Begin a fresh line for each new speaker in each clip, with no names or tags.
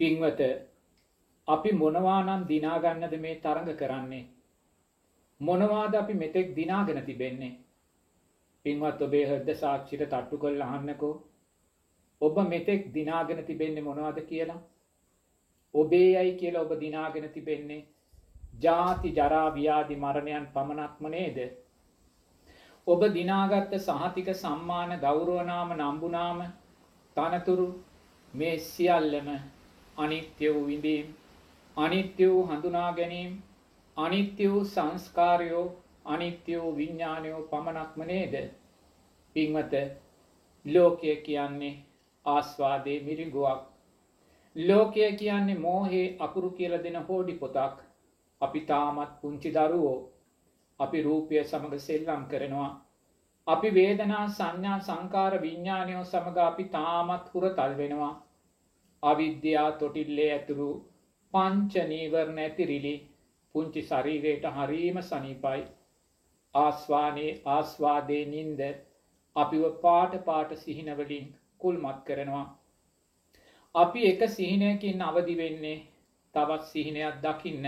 පින්වත අපි මොනවා නම් දිනාගන්නද මේ තරඟ කරන්නේ. මොනවාද අපි මෙතෙක් දිනාගෙන තිබෙන්නේ. පින්වත් ඔබේ හෘද සාක්ෂිට තට්ටු කොල් අහන්නකෝ. ඔබ මෙතෙක් දිනාගෙන තිබෙන්නේ මොනවද කියලා. ඔබේ යයි කියලා ඔබ දිනාගෙන තිබෙන්නේ. ජාති ජරා ව්‍යාධි මරණයන් පමණක්ම නේද. ඔබ දිනාගත්ත සහතික සම්මාන ගෞරෝනාම නම්බුනාම තනතුරු මේ සියල්ලම අනිත්‍ය වූ විඳීම් අනිත්‍ය වූ හඳුනා ගැනීම් අනිත්‍ය වූ සංස්කාරයෝ අනිත්‍ය වූ විඤ්ඥානයෝ පමණක්ම නේද? පින්වත ලෝකය කියන්නේ ආස්වාදේ මිරිගුවක් ලෝකය කියන්නේ මෝහේ අකුරු කියල දෙන හෝඩි පොතක්. අපි තාමත් පුංචි දරුවෝ. අපි රූපය සමඟ සෙල්ලම් කරනවා. අපි වේදනා සංඥා සංකාර විඤ්ඥානයෝ සමඟ අපි තාමත් හුර තල් වෙනවා. අවිද්‍යා තොටිල්ලේ ඇතුරු පංච නීවරණ ඇතිරිලි පුංචි ශරීරයට හරීම සනීපයි. ආස්වානයේ ආස්වාදය නින්ද අපිව පාට පාට සිහිනවලින් කුල්මත් කරනවා. අපි එක සිහිනයකින් අවදි වෙන්නේ තවත් සිහිනයක් දකින්න.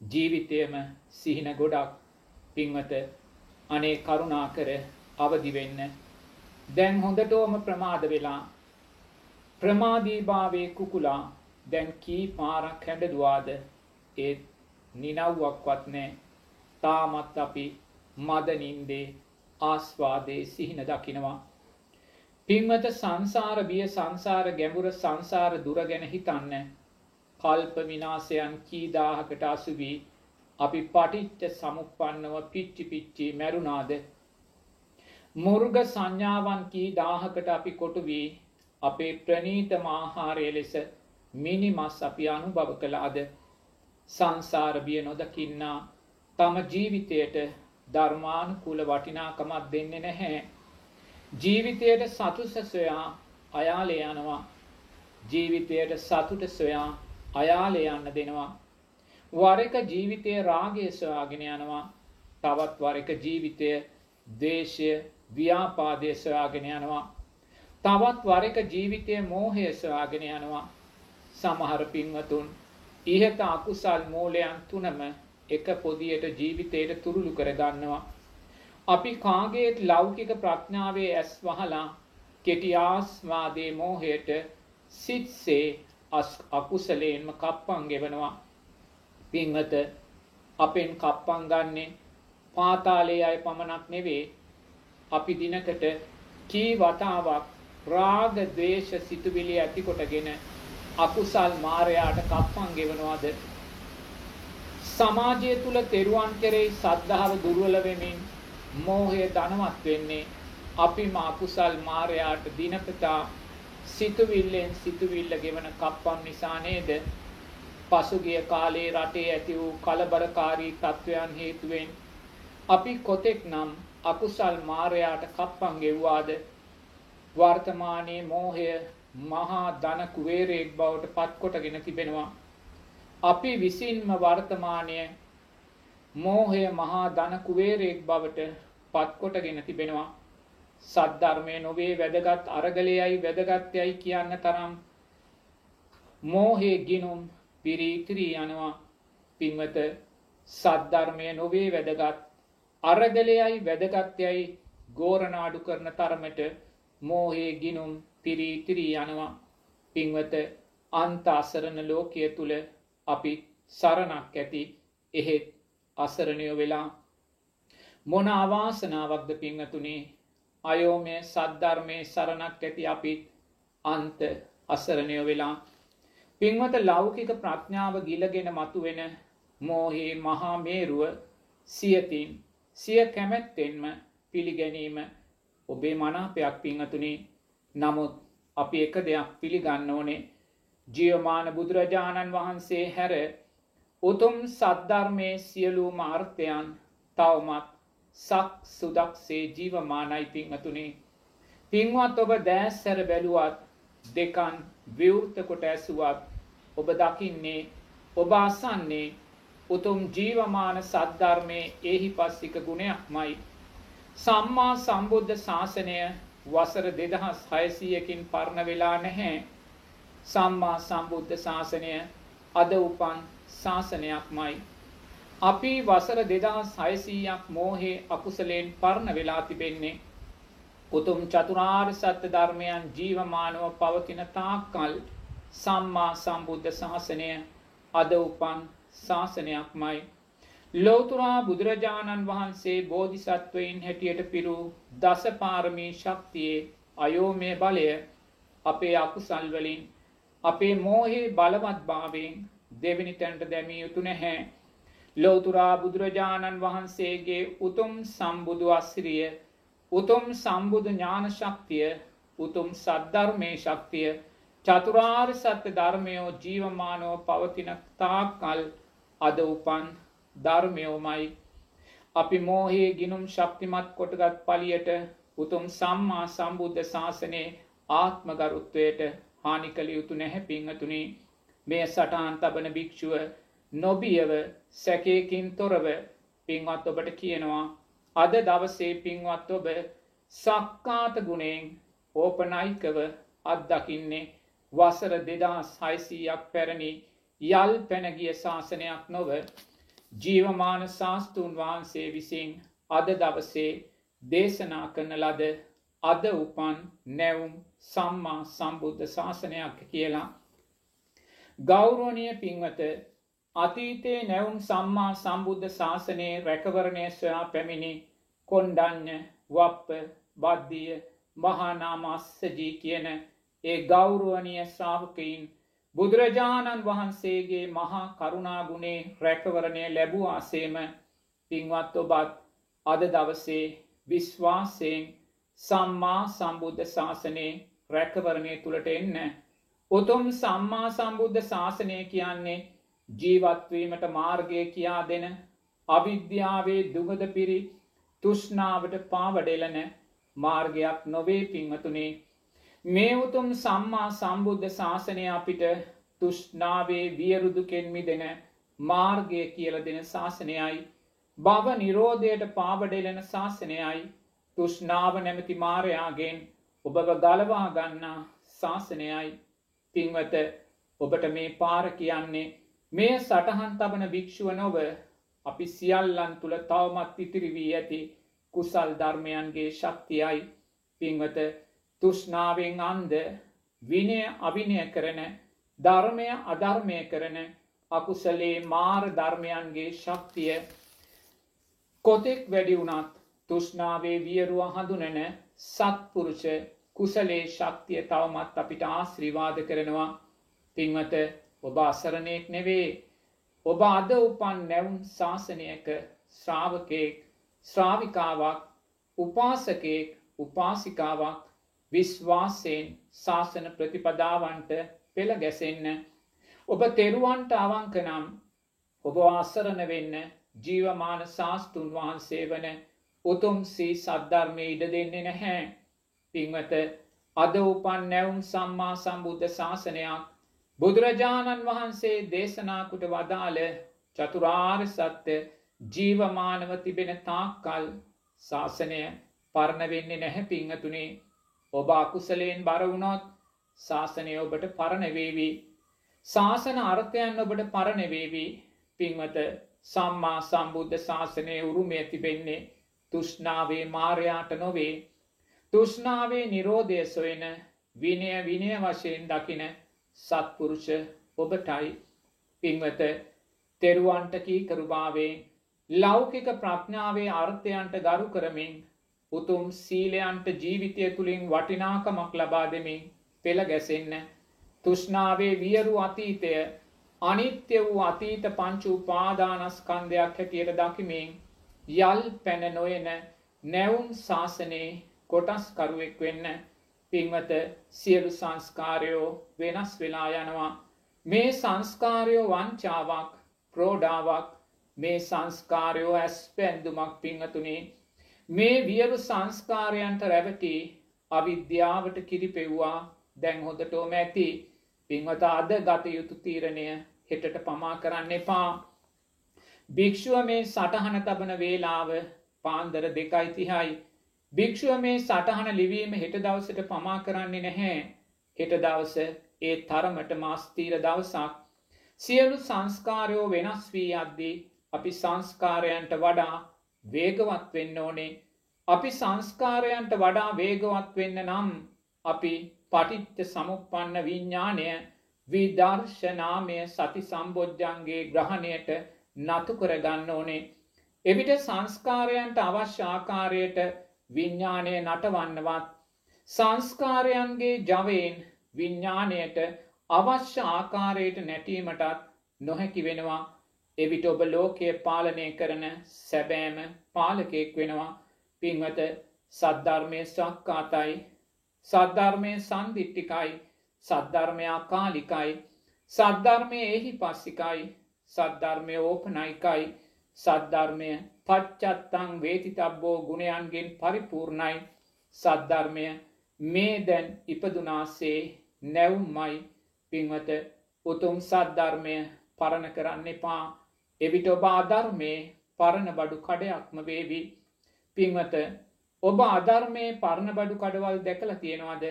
ජීවිතයම සිහින ගොඩක් පින්වත අනේ කරුණා කර අවදි වෙන්න. දැන් හොඳටෝම ප්‍රමාද වෙලා ප්‍රමාදීභාවේ කුකුලා දැන් කී පාරක් හැඩදවාද ඒත් නිනව්වක්වත් නෑ තාමත් අපි මදනින්දේ ආස්වාදේ සිහින දකිනවා. පින්වත සංසාර බිය සංසාර ගැඹුර සංසාර දුර ගැන හිතන්න කල්ප විනාසයන් කීදාහකට අසුවී අපි පටිච්ච සමුපන්නව පිච්චි පිච්චි මැරුණාද. මුර්ග සංඥාවන් කී දාහකට අපි කොටු වී අපේ ප්‍රනීත මාහාරය ලෙස මිනිමස් අපි අනුභව කළාද. සංසාරබිය නොදකින්නා තම ජීවිතයට ධර්මානුකූල වටිනාකමක් දෙන්නේ නැහැ. ජීවිතයට සතුස සොයා අයාලේ යනවා. ජීවිතයට සතුට සොයා අයාලේ යන්න දෙනවා. වරක ජීවිතය රාගය සොයාගෙන යනවා. තවත් වරක ජීවිතය දේශය ව්‍යාපාදය සොයාගෙන යනවා. තවත් වරක ජීවිතය මෝහය සොයාගෙන යනවා. සමහර පින්වතුන් ඉහත අකුසල් මූලයන් තුනම එක පොදියට ජීවිතයට තුරුළු කරගන්නවා. අපි කාගේත් ලෞකික ප්‍රඥාවේ ඇස් වහලා කෙටියාස්වාදේ මෝහයට සිත්සේ අකුසලයෙන්ම කප්පන් ගෙවනවා. පින්වත අපෙන් කප්පන් ගන්නේ පාතාලේ අය පමණක් නෙවේ අපි දිනකට කී වතාවක් රාග දේශ සිතුවිලි ඇතිකොටගෙන අකුසල් මාරයාට කප්පන් ගෙවනවාද? සමාජය තුළ තෙරුවන් කෙරෙහි සද්ධාව දුර්වල වෙමින් මෝහය ධනවත් වෙන්නේ අපි මාකුසල් මාරයාට දිනපතා සිතුවිල්ලෙන් සිතුවිල්ල ගෙවන කප්පම් නිසා නේද? පසුගිය කාලේ රටේ ඇති වූ කලබලකාරී තත්ත්වයන් හේතුවෙන් අපි කොතෙක් නම් අකුසල් මාරයාට කප්පන් ගෙව්වාද? වර්තමානයේ මෝහය මහා ධන කුවේරයෙක් බවට පත්කොටගෙන තිබෙනවා. අපි විසින්ම වර්තමානය මෝහය මහා ධන කුවේරයෙක් බවට පත්කොටගෙන තිබෙනවා. සද්ධර්මය නොවේ වැදගත් අරගලයයි වැදගත්යයි කියන්න තරම් මෝහේ ගිනුම් පිරීතිරී යනවා පින්වත සද්ධර්මය නොවේ වැදගත් අරගලයයි වැදගත්යයි ගෝරනාඩු කරන තරමට මෝහේ ගිනුම් පිරීතිරී යනවා. පින්වත අන්ත අසරණ ලෝකය තුළ අපි සරණක් ඇති එහෙත් අසරණයෝ වෙලා. මොන අවාසනාවක්ද පිංහතුනේ අයෝමය සද්ධර්මය සරණක් ඇති අපිත් අන්ත අසරණයෝ වෙලා. පින්වත ලෞකික ප්‍රඥාව ගිලගෙන මතු වෙන මෝහේ මහා මේරුව සියතින් සිය කැමැත්තෙන්ම පිළිගැනීම ඔබේ මනාපයක් පිංහතුනේ නමුත් අපි එක දෙයක් පිළිගන්න ඕනේ. ජියමාන බුදුරජාණන් වහන්සේ හැර උතුම් සද්ධර්මය සියලූ මාර්ථයන් තවමත් සක් සුදක්සේ ජීවමානයි පිංහතුනේ පින්වත් ඔබ දෑස්සැර බැලුවත් දෙකන් විවෘතකොට ඇසුවත් ඔබ දකින්නේ ඔබ අසන්නේ උතුම් ජීවමාන සද්ධර්මය එහි පස්සික ගුණයක් මයි සම්මා සම්බුද්ධ ශාසනය වසර දෙදහස් හයසීයකින් පරණ වෙලා නැහැ. සම්මා සම්බුද්ධ ශාසනය අද උපන් ශාසනයක්මයි. අපි වසර දෙදහස් හයසීයක් මෝහේ අකුසලයෙන් පරණ වෙලා තිබෙන්නේ. උතුම් චතුරාර් සත්‍ය ධර්මයන් ජීවමානව පවතින තාක්කල් සම්මා සම්බුද්ධ ශාසනය අද උපන් ශාසනයක්මයි. ලෝතුරා බුදුරජාණන් වහන්සේ බෝධිසත්වයින් හැටියට පිරු දසපාරමී ශක්තියේ අයෝමය බලය අපේ අකුසල්වලින් අපේ මෝහේ බලවත් භාවයෙන් දෙවැනි තැනට දැමිය යුතු නැහැ. ලෝතුරා බුදුරජාණන් වහන්සේගේ උතුම් සම්බුදු අස්සිරිය උතුම් සම්බුදු ඥාන ශක්තිය උතුම් සද්ධර්මය ශක්තිය චතුරාර් සත්‍ය ධර්මයෝ ජීවමානෝ පවතින තාකල් අද උපන් ධර්මයෝමයි. අපි මෝහයේ ගිනුම් ශක්තිමත් කොටගත් පලියට උතුම් සම්මා සම්බුද්ධ ශාසනයේ ආත්මගරුත්වයට හානි කළ යුතු නැහැ පිංහතුනි මේ සටහන් තබන භික්‍ෂුව නොබියව සැකයකින් තොරව පින්වත් ඔබට කියනවා අද දවසේ පින්වත් ඔබ සක්කාත ගුණෙන් ඕපනයිකව අත්දකින්නේ වසර දෙදස් හයිසීයක් පැරණි යල් පැනගිය ශාසනයක් නොව ජීවමාන ශාස්තූන් වහන්සේ විසින් අද දවසේ දේශනා කරන ලද අද උපන් නැවුම් සම්මා සම්බුද්ධ ශාසනයක් කියලා. ගෞරෝණය පින්වත අතීතයේ නැවුම් සම්මා සම්බුද්ධ ශාසනයේ රැකවරණය සොයා පැමිණි කොන්්ඩන්න වප්ප බද්ධිය මහානාමස්සජී කියන ඒ ගෞරුවනය ශ්‍රාවකයින් බුදුරජාණන් වහන්සේගේ මහා කරුණාගුණේ රැකවරණය ලැබූවාසේම පින්වත් ඔබත් අද දවසේ විශ්වාසයෙන් සම්මා සම්බුද්ධ ශාසනයේ රැකවරණය තුළට එන්න. උතුම් සම්මා සම්බුද්ධ ශාසනය කියන්නේ ජීවත්වීමට මාර්ගය කියා දෙන අවිද්‍යාවේ දුගද පිරි තුෂ්නාවට පාවඩෙලන මාර්ගයක් නොවේ පිංහතුනේ. මේ උතුම් සම්මා සම්බුද්ධ ශාසනය අපිට තුෂ්නාවේ වියරුදුකෙන්මි දෙන මාර්ගය කියල දෙන ශාසනයයි. බව නිරෝධයට පාවඩෙලෙන ශාසනයයි. තුෂ්නාව නැමති මාරයාගෙන් ඔබව ගලවා ගන්නා ශාසනයයි. පින්වත ඔබට මේ පාර කියන්නේ මේ සටහන් තබන භික්‍ෂුව නොව අපි සියල්ලන් තුළ තවමත් ඉතිරි වී ඇති කුසල් ධර්මයන්ගේ ශක්තියයි. පින්වත තුෂ්නාවෙන් අන්ද විනය අවිනය කරන ධර්මය අධර්මය කරන අකුසලේ මාර ධර්මයන්ගේ ශක්තිය කොතෙක් වැඩි වුණත් තුෂ්නාවේ වියරුව හඳුනන සත්පුරුෂ කුසලේ ශක්තිය තවමත් අපිට ආශ්‍රීවාද කරනවා. පින්වත ඔබ අසරණයෙක් නෙවේ. ඔබ අද උපන් නැවුම් ශාසනයක ශ්‍රාවකයෙක් ශ්‍රාවිකාවක් උපාසකයෙක් උපාසිකාවක් විශ්වාසයෙන් ශාසන ප්‍රතිපදාවන්ට පෙළ ගැසෙන්න ඔබ තෙරුවන්ට අවංකනම් ඔබ අසරණ වෙන්න ජීවමාන ශාස්තුන් වහන්සේ වන උතුම් සී සද්ධර්මය ඉඩ දෙන්නේ නැහැ. පින්වත අද උපන් නැවුම් සම්මා සම්බුද්ධ ශාසනයක් බුදුරජාණන් වහන්සේ දේශනාකුට වදාළ චතුරාර් සත්‍ය ජීවමානව තිබෙන තාක්කල් ශාසනය පරණ වෙන්නේ නැහැ පිංහතුනේ ඔබ අකුසලයෙන් බරවුණොත් ශාසනය ඔබට පරණවේවී. ශාසන අර්ථයන් ඔබට පරණවේවී පින්වත සම්මා සම්බුද්ධ ශාසනය උරුමය තිබෙන්නේ තුෂ්නාවේ මාරයාට නොවේ. තුෂ්නාවේ නිරෝධය සොයන විනය විනය වශයෙන් දකින සත්පුරුෂ ඔබටයි. පින්වත තෙරුවන්ට කීකරුභාවේ ලෞකික ප්‍රඥාවේ අර්ථයන්ට ගරු කරමින් උතුම් සීලයන්ට ජීවිතය තුළින් වටිනාකමක් ලබා දෙමින් පෙළ ගැසෙන්න තුෂ්නාවේ වියරු අතීතය අනිත්‍ය වූ අතීත පංචු උපාදානස්කන්ධයක් හැටියට දකිමින් යල් පැන නොයන නැවුම් ශාසනයේ කොටස්කරුවෙක් වෙන්න පින්වත සියලු සංස්කාරයෝ වෙනස් වෙලා යනවා. මේ සංස්කාරයෝ වංචාවක් ප්‍රෝඩාවක් මේ සංස්කාරයෝ ඇස් පැන්දුමක් පිංහතුනේ මේ වියලු සංස්කාරයන්ට රැවටි අවිද්‍යාවට කිරිපෙව්වා දැන් හොදටෝම ඇති පින්වත අද ගත යුතු තීරණය හෙටට පමා කරන්න එපා භික්‍ෂුව මේ සටහන තබන වේලාව පාන්දර දෙකයි තිහයි. භික්‍ෂුව මේ සටහන ලිවීම හෙට දවසට පමා කරන්නේ නැහැ. හෙට දවස ඒ තරමට මාස්තීර දවසක් සියලු සංස්කාරයෝ වෙනස් වී අද්දී අපි සංස්කාරයන්ට වඩා වේගවත් වෙන්න ඕනේ. අපි සංස්කාරයන්ට වඩා වේගවත් වෙන්න නම් අපි පටිච්ච සමුප්පන්න විඤ්ඥානය විදර්ශනාමය සති සම්බෝජ්ජන්ගේ ග්‍රහණයට නතු කරගන්න ඕනේ. එවිට සංස්කාරයන්ට අවශ්‍ය ආකාරයට විඤ්ඥානය නටවන්නවත් සංස්කාරයන්ගේ ජවයෙන් විඤ්ඥානයට අවශ්‍ය ආකාරයට නැටීමටත් නොහැකි වෙනවා. එවිට ඔබ ලෝකය පාලනය කරන සැබෑම පාලකෙක් වෙනවා. පින්වත සද්ධර්මය සක්කාතයි. සද්ධර්මය සන්දිිට්ටිකයි සද්ධර්මයා කාලිකයි සද්ධර්මය එහි පස්සිකයි. සද්ධර්මය ඕපනයිකයි. සද්ධර්මය පච්චත්තං වේතිතබ්බෝ ගුණයන්ගෙන් පරිපූර්ණයි. සද්ධර්මය මේ දැන් ඉපදුනාසේ නැවුම්මයි. පින්වත උතුම් සද්ධර්මය පරණ කරන්න එපා. එවිට ඔබ අධර්මය පරණ බඩු කඩයක්ම වේවි. පින්වත ඔබ අධර්මය පරණ බඩු කඩවල් දැකල තියෙනවාද?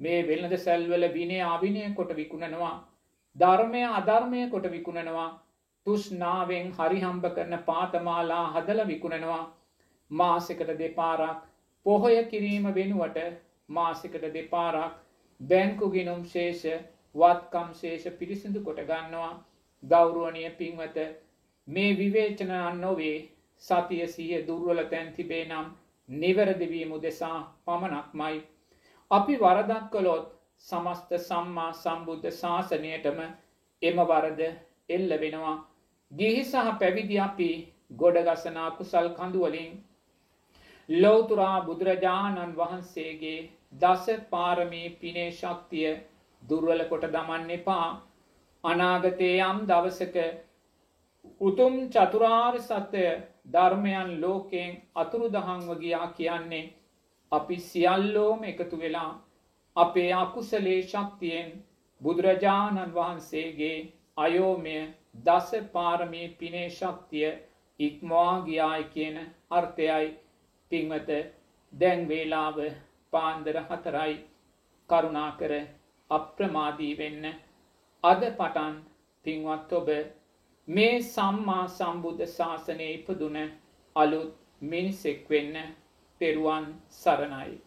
මේ වෙල්නද සැල්වල විනේ අවිනය කොට විකුණනවා. ධර්මය අධර්මය කොට විකුණනවා. තුෂ්නාවෙන් හරිහම්බ කරන පාතමාලා හදල විකුණනවා. මාසකට දෙපාරක් පොහොය කිරීම වෙනුවට මාසකට දෙපාරක් බැංකුගිනුම් ශේෂ වත්කම් ශේෂ පිරිසිදු කොට ගන්නවා. ගෞරුවනය පින්වත මේ විවේචන අන්නොවේ සතිය සිය දුර්වල තැන් තිබේ නම් නිවැරදිවීම උදෙසා පමණක්මයි. අපි වරදක් කළොත් සමස්ත සම්මා සම්බුද්ධ ශාසනයටම එම වරද එල්ල වෙනවා. ගිහි සහ පැවිදි අපි ගොඩගසනා කුසල් කඳුවලින් ලෝතුරා බුදුරජාණන් වහන්සේගේ දස පාරමී පිනේ ශක්තිය දුර්වල කොට දමන්න එපා. අනාගතේ යම් දවසක උතුම් චතුරාර් සත්‍යය ධර්මයන් ලෝකයෙන් අතුරු දහංව ගියා කියන්නේ අපි සියල්ලෝම එකතු වෙලා අපේ අකුසලේ ශක්තියෙන් බුදුරජාණන් වහන්සේගේ අයෝමය දස පාරමී පිනේ ශක්තිය ඉක්මවා ගියායි කියන අර්ථයයි පින්වත දැන් වේලාව පාන්දර හතරයි කරුණාකර අප්‍රමාදී වෙන්න අද පටන් පින්වත් ඔබ මේ සම්මා සම්බුද්ධ ශාසනය ඉපදුන අලුත් මිනිසෙක් වෙන්න තෙරුවන් සරණයි.